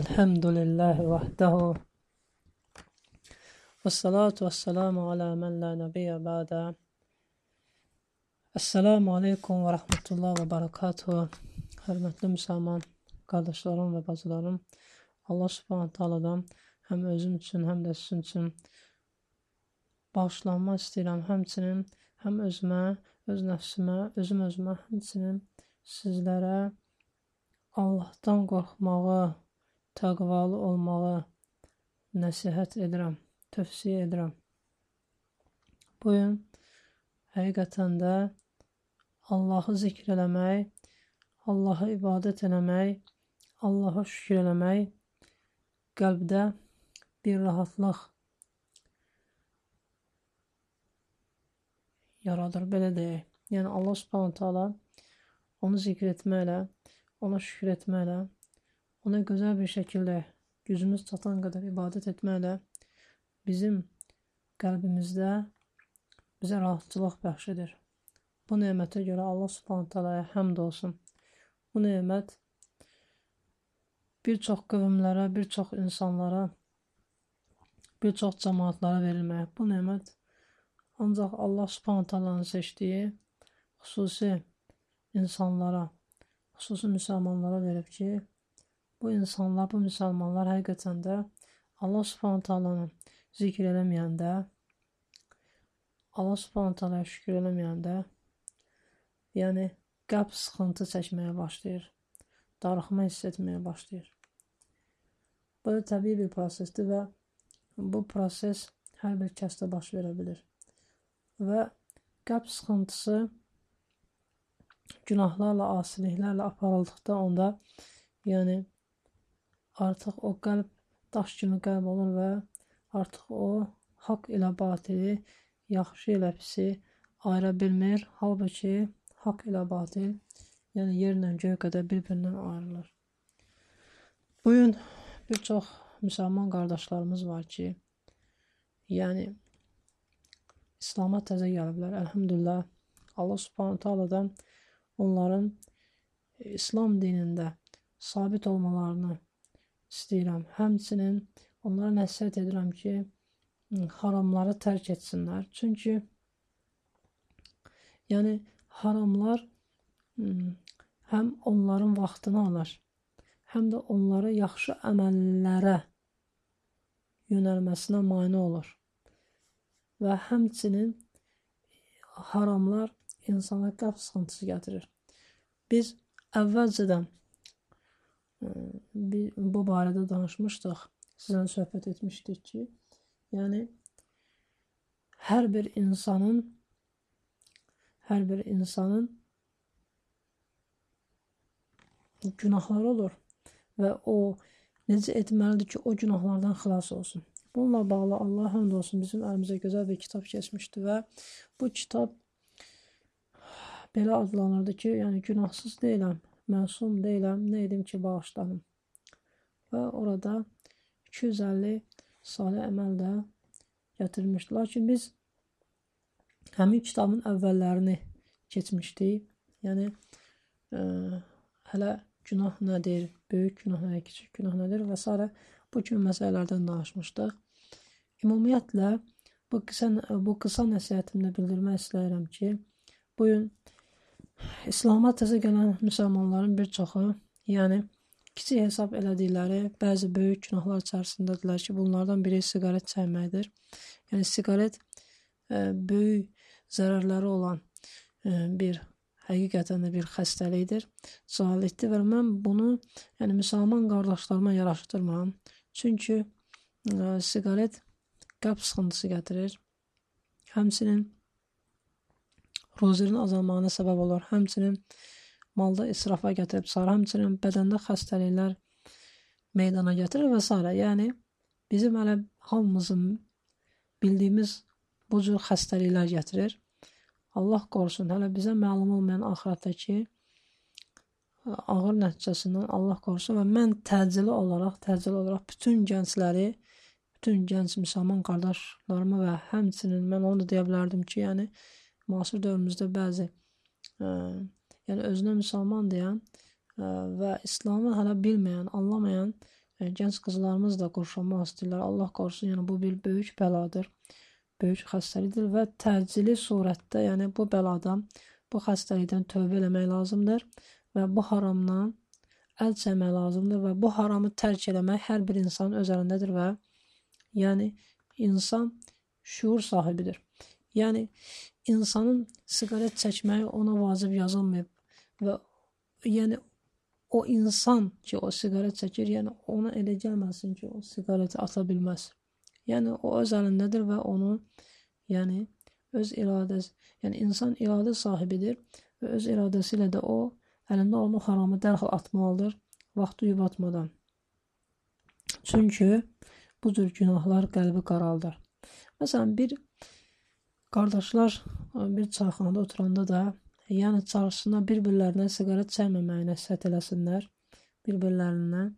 الحمد لله وحده والصلاة والسلام على من لا نبي بعد Esselamu Aleyküm və Rəhmətullah və Barakatuhu Hörmətli müsəlman qardaşlarım və bacılarım Allah subhanət haladan həm özüm üçün, həm də sizin üçün bağışlanma istəyirəm həmçinin həm özümə, öz nəfsimə, özüm özümə, həmçinin sizlərə Allahdan qorxmağı təqvalı olmağı nəsihət edirəm, tövsiyə edirəm. Bu gün həqiqətən də Allahı zikr eləmək, Allaha ibadət eləmək, Allaha şükür eləmək qəlbdə bir rahatlıq yaradır, belə deyək. Yəni Allah Subhanahu taala onu zikr etməklə, ona şükür etməklə ona gözəl bir şəkildə gücümüz çatan qədər ibadət etməklə bizim qəlbimizdə bizə rahatçılıq bəxş edir. Bu nemətə görə Allah Subhanahu taalaya həmd olsun. Bu nemət bir çox qövmlərə, bir çox insanlara, bir çox cəmaatlara verilməyə. Bu nemət ancaq Allah Subhanahu taalanın seçdiyi xüsusi insanlara, xüsusi müsəlmanlara verib ki, bu insanlar, bu müsəlmanlar həqiqətən də Allah Subhanahu taalanı zikr eləməyəndə, Allah Subhanahu taalaya şükür eləməyəndə, yəni qəlb sıxıntı çəkməyə başlayır, darıxma hiss etməyə başlayır. Bu da təbii bir prosesdir və bu proses hər bir kəsdə baş verə bilər. Və qəlb sıxıntısı günahlarla, asiliklərlə aparıldıqda onda, yəni artıq o qəlb daş kimi qəlb olur və artıq o haqq ilə batili, yaxşı ilə pisi ayıra bilmir. Halbuki haqq ilə batil, yəni yerlə göy qədər bir-birindən ayrılır. Bu gün bir çox müsəlman qardaşlarımız var ki, yəni İslam'a təzə gəliblər. Əlhamdülillah. Allah Subhanahu taaladan onların İslam dinində sabit olmalarını istəyirəm. Həmçinin onlara nəsihət edirəm ki, haramları tərk etsinlər. Çünki yəni haramlar həm onların vaxtını alır, həm də onları yaxşı əməllərə yönəlməsinə mane olur. Və həmçinin haramlar insana qəlb sıxıntısı gətirir. Biz əvvəlcədən bir, bu barədə danışmışdıq. Sizlə söhbət etmişdik ki, yəni hər bir insanın hər bir insanın günahları olur və o necə etməlidir ki, o günahlardan xilas olsun. Bununla bağlı Allah həmd olsun bizim əlimizə gözəl bir kitab keçmişdi və bu kitab belə adlanırdı ki, yəni günahsız deyiləm, məsum deyiləm, nə edim ki, bağışlanım. Və orada 250 salih əməl də gətirmişdi. Lakin biz həmin kitabın əvvəllərini keçmişdik. Yəni ə, e, hələ günah nədir, böyük günah nədir, kiçik günah nədir və s. bu kimi məsələlərdən danışmışdıq. Ümumiyyətlə bu qısa bu qısa nəsihətimdə bildirmək istəyirəm ki, bu gün İslama təzə gələn müsəlmanların bir çoxu, yəni kiçik hesab elədikləri bəzi böyük günahlar içərisindədirlər ki, bunlardan biri siqaret çəkməkdir. Yəni siqaret ə, e, böyük zərərləri olan ə, e, bir həqiqətən də bir xəstəlikdir, cahillikdir və mən bunu yəni müsəlman qardaşlarıma yaraşdırmıram. Çünki ə, e, siqaret qəlb sıxıntısı gətirir. Həmçinin ruzirin azalmağına səbəb olur. Həmçinin malda israfa gətirib çıxar, həmçinin bədəndə xəstəliklər meydana gətirir və s. Yəni bizim hələ hamımızın bildiyimiz bu cür xəstəliklər gətirir. Allah qorusun, hələ bizə məlum olmayan axirətdəki ağır nəticəsindən Allah qorusun və mən təcili olaraq, təcili olaraq bütün gəncləri, bütün gənc müsəlman qardaşlarıma və həmçinin mən onu da deyə bilərdim ki, yəni müasir dövrümüzdə bəzi ə, yəni özünə müsəlman deyən ə, və İslamı hələ bilməyən, anlamayan e, gənc qızlarımız da qurşanmaq istəyirlər. Allah qorusun, yəni bu bir böyük bəladır. Böyük xəstəlikdir və təcili surətdə, yəni bu bəladan, bu xəstəlikdən tövbə eləmək lazımdır və bu haramdan əl çəkmək lazımdır və bu haramı tərk eləmək hər bir insanın öz əlindədir və yəni insan şuur sahibidir. Yəni insanın siqaret çəkməyi ona vacib yazılmayıb və yəni o insan ki, o siqaret çəkir, yəni ona elə gəlməsin ki, o siqareti ata bilməz. Yəni o öz əlindədir və onu yəni öz iradəsi, yəni insan iradə sahibidir və öz iradəsi ilə də o əlində olan o haramı dərhal atmalıdır, vaxtı yubatmadan. Çünki bu cür günahlar qəlbi qaraldır. Məsələn, bir qardaşlar bir çayxanada oturanda da, yəni çağırsınlar bir-birlərinə siqaret çəkməməyi nəsihət eləsinlər, bir-birlərindən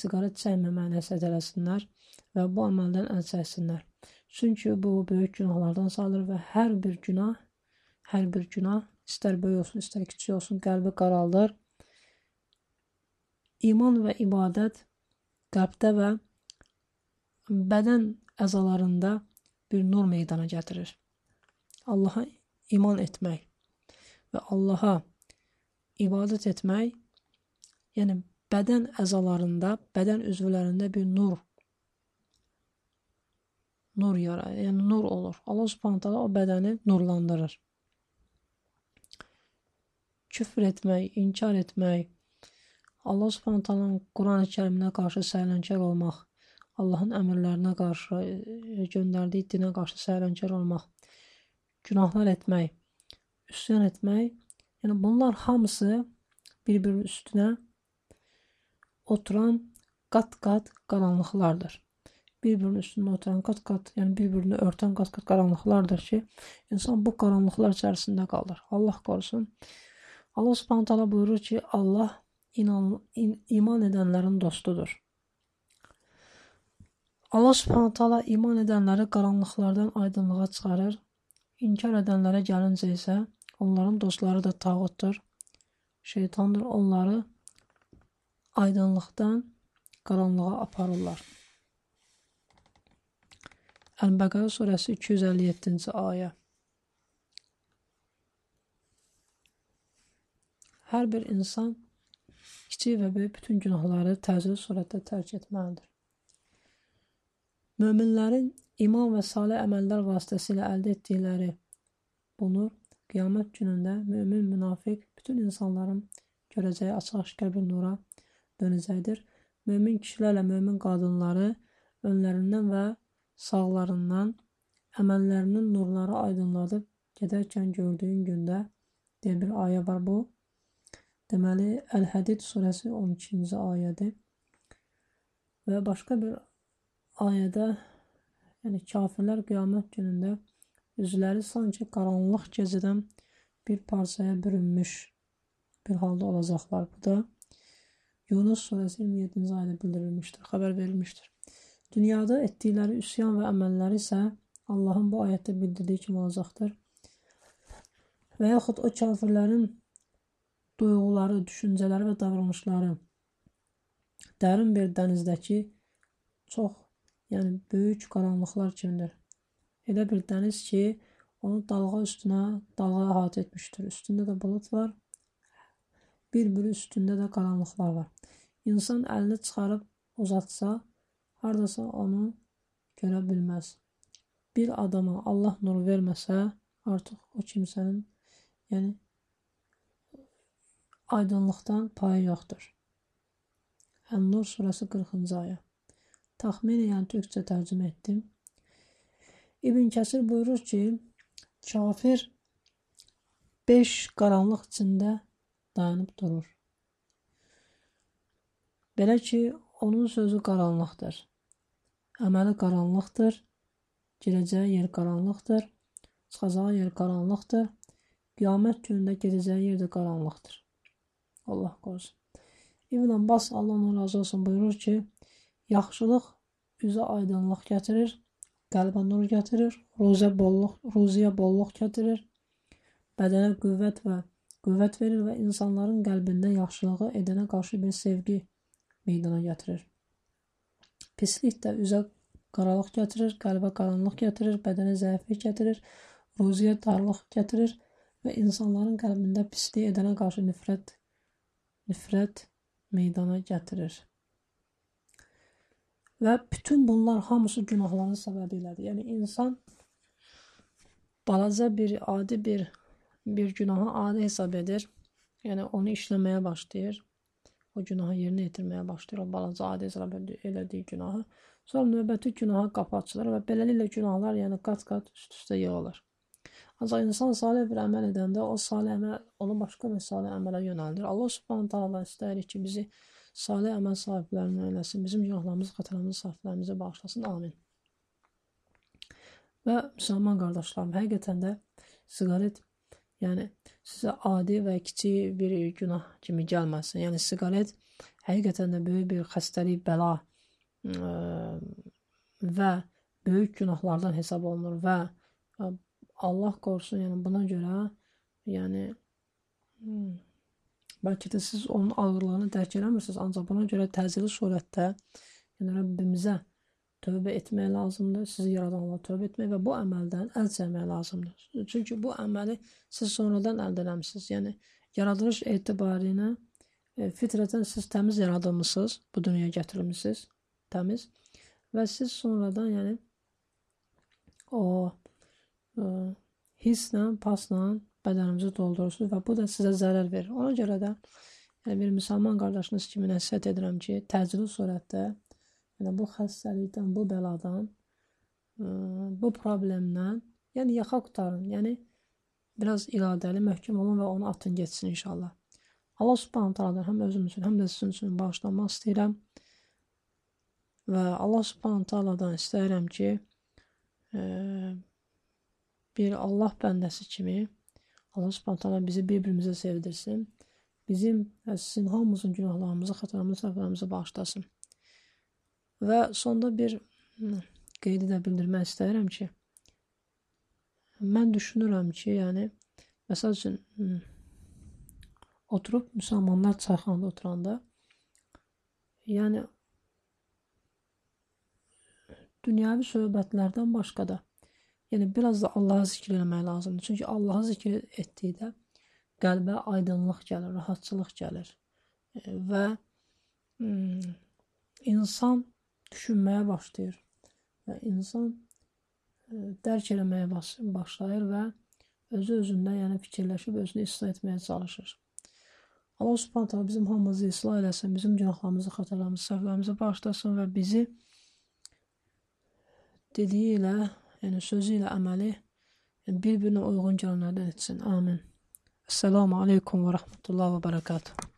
siqaret çəkməməyi nəsihət eləsinlər və bu əməldən əl çəksinlər. Çünki bu böyük günahlardan sayılır və hər bir günah, hər bir günah istər böyük olsun, istər kiçik olsun, qəlbi qaraldır. İman və ibadət qəlbdə və bədən əzalarında bir nur meydana gətirir. Allaha iman etmək və Allaha ibadət etmək, yəni bədən əzalarında, bədən üzvlərində bir nur nur yaradır. Yəni nur olur. Allah Subhanahu taala o bədəni nurlandırır. Küfr etmək, inkar etmək, Allah Subhanahu taalanın Qurani-Kəriminə qarşı sərlənkar olmaq, Allahın əmrlərinə qarşı, e, göndərdiyi dinə qarşı sərənkar olmaq, günahlar etmək, üsyan etmək, yəni bunlar hamısı bir-birinin üstünə oturan qat-qat qaranlıqlardır. Bir-birinin üstündə oturan qat-qat, yəni bir-birini örtən qat-qat qaranlıqlardır ki, insan bu qaranlıqlar içərisində qalır. Allah qorusun. Allah Subhanahu taala buyurur ki, Allah inan, in, iman edənlərin dostudur. Allah Subhanahu taala iman edənləri qaranlıqlardan aydınlığa çıxarır. İnkar edənlərə gəlincə isə onların dostları da tağutdur. Şeytandır. Onları aydınlıqdan qaranlığa aparırlar. Əl-Bəqərə surəsi 257-ci ayə. Hər bir insan kiçik və böyük bütün günahları təcili surətdə tərk etməlidir. Möminlərin iman və salih əməllər vasitəsilə əldə etdikləri bunu qiyamət günündə mömin, münafiq bütün insanların görəcəyi açıq-aşkar bir nura dönəcəkdir. Mömin kişilərlə mömin qadınları önlərindən və sağlarından əməllərinin nurları aydınladıb gedərkən gördüyün gündə deyə bir ayə var bu. Deməli, Əl-Hədid surəsi 12-ci ayədir. Və başqa bir ayədə, yəni kafirlər qiyamət günündə üzləri sanki qaranlıq gecədən bir parçaya bürünmüş bir halda olacaqlar. Bu da Yunus surəsi 27-ci ayədə bildirilmişdir, xəbər verilmişdir. Dünyada etdikləri üsyan və əməlləri isə Allahın bu ayətdə bildirdiyi kimi olacaqdır. Və yaxud o kafirlərin duyğuları, düşüncələri və davranışları dərin bir dənizdəki çox yəni böyük qaranlıqlar kimidir. Elə bir dəniz ki, onu dalğa üstünə dalğa əhatə etmişdir. Üstündə də bulud var, bir-biri üstündə də qaranlıqlar var. İnsan əlini çıxarıb uzatsa, hardasa onu görə bilməz. Bir adama Allah nur verməsə, artıq o kimsənin, yəni aydınlıqdan payı yoxdur. Ən-Nur surəsi 40-cı ayə. Təxminən türkcə tərcümə etdim. İbn Kəsir buyurur ki, kafir 5 qaranlıq içində dayanıb durur. Belə ki, onun sözü qaranlıqdır. Əməli qaranlıqdır. Girəcəyi yer qaranlıqdır. Çıxacağı yer qaranlıqdır. Qiyamət günündə gedəcəyi yer də qaranlıqdır. Allah qorusun. İbn Abbas Allah onun razı olsun buyurur ki, Yaxşılıq üzə aydınlıq gətirir, qəlbə nur gətirir, ruzə bolluq, ruziyə bolluq gətirir, bədənə qüvvət və qüvvət verir və insanların qəlbində yaxşılığı edənə qarşı bir sevgi meydana gətirir. Pislik də üzə qaralıq gətirir, qəlbə qaranlıq gətirir, bədənə zəiflik gətirir, ruziyə darlıq gətirir və insanların qəlbində pislik edənə qarşı nifrət nifrət meydana gətirir. Və bütün bunlar hamısı günahların səbəbi ilədir. Yəni insan balaca bir adi bir bir günahı adi hesab edir. Yəni onu işləməyə başlayır. O günahı yerinə yetirməyə başlayır. O balaca adi hesab elədiyi günahı. Sonra növbəti günaha qapı açılır və beləliklə günahlar yəni qat-qat üst-üstə yığılır. Ancaq insan salih bir əməl edəndə o salih əməl onu başqa bir salih əmələ yönəldir. Allah Subhanahu taala istəyir ki, bizi salih əməl sahiblərindən eləsin, bizim günahlarımızı, xətalarımızı, səhvlərimizi bağışlasın. Amin. Və müsəlman qardaşlarım, həqiqətən də siqaret yəni sizə adi və kiçik bir günah kimi gəlməsin. Yəni siqaret həqiqətən də böyük bir xəstəlik, bəla ə, və böyük günahlardan hesab olunur və Allah qorusun, yəni buna görə, yəni hmm, bəlkə də siz onun ağırlığını dərk eləmirsiniz, ancaq buna görə təcili surətdə yəni Rəbbimizə tövbə etmək lazımdır. Sizi yaradan Allah tövbə etmək və bu əməldən əl çəkmək lazımdır. Çünki bu əməli siz sonradan əldə etmisiniz. Yəni yaradılış etibarı e, fitrətən siz təmiz yaradılmısınız, bu dünyaya gətirilmisiniz, təmiz və siz sonradan yəni o hisslə, pasla bədənimizi doldurursunuz və bu da sizə zərər verir. Ona görə də yəni bir müsəlman qardaşınız kimi nəsihət edirəm ki, təcili surətdə yəni bu xəstəlikdən, bu bəladan, bu problemdən, yəni yaxa qutarın. Yəni biraz iradəli, möhkəm olun və onu atın getsin inşallah. Allah Subhanahu taala həm özüm üçün, həm də sizin üçün bağışlanmaq istəyirəm. Və Allah Subhanahu taaladan istəyirəm ki, bir Allah bəndəsi kimi Allah Subhanahu bizi bir-birimizə sevdirsin. Bizim və sizin hamımızın günahlarımızı, xətalarımızı, səhvlərimizi bağışlasın. Və sonda bir qeyd edə bildirmək istəyirəm ki, mən düşünürəm ki, yəni məsəl üçün oturub müsəlmanlar çayxanada oturanda yəni dünyavi söhbətlərdən başqa da Yəni biraz da Allahı zikr etmək lazımdır. Çünki Allahı zikr etdikdə qəlbə aydınlıq gəlir, rahatçılıq gəlir e, və hmm, insan düşünməyə başlayır və insan e, dərk eləməyə başlayır və özü özündə yəni fikirləşib özünü islah etməyə çalışır. Allah Subhanahu taala bizim hamımızı islah eləsin, bizim günahlarımızı, xətalarımızı, səhvlərimizi bağışlasın və bizi dediyi ilə yəni sözü ilə əməli yəni bir-birinə uyğun gələnlərdən etsin. Amin. Esselamu aleykum və rəhmətullah və bərəkatuhu.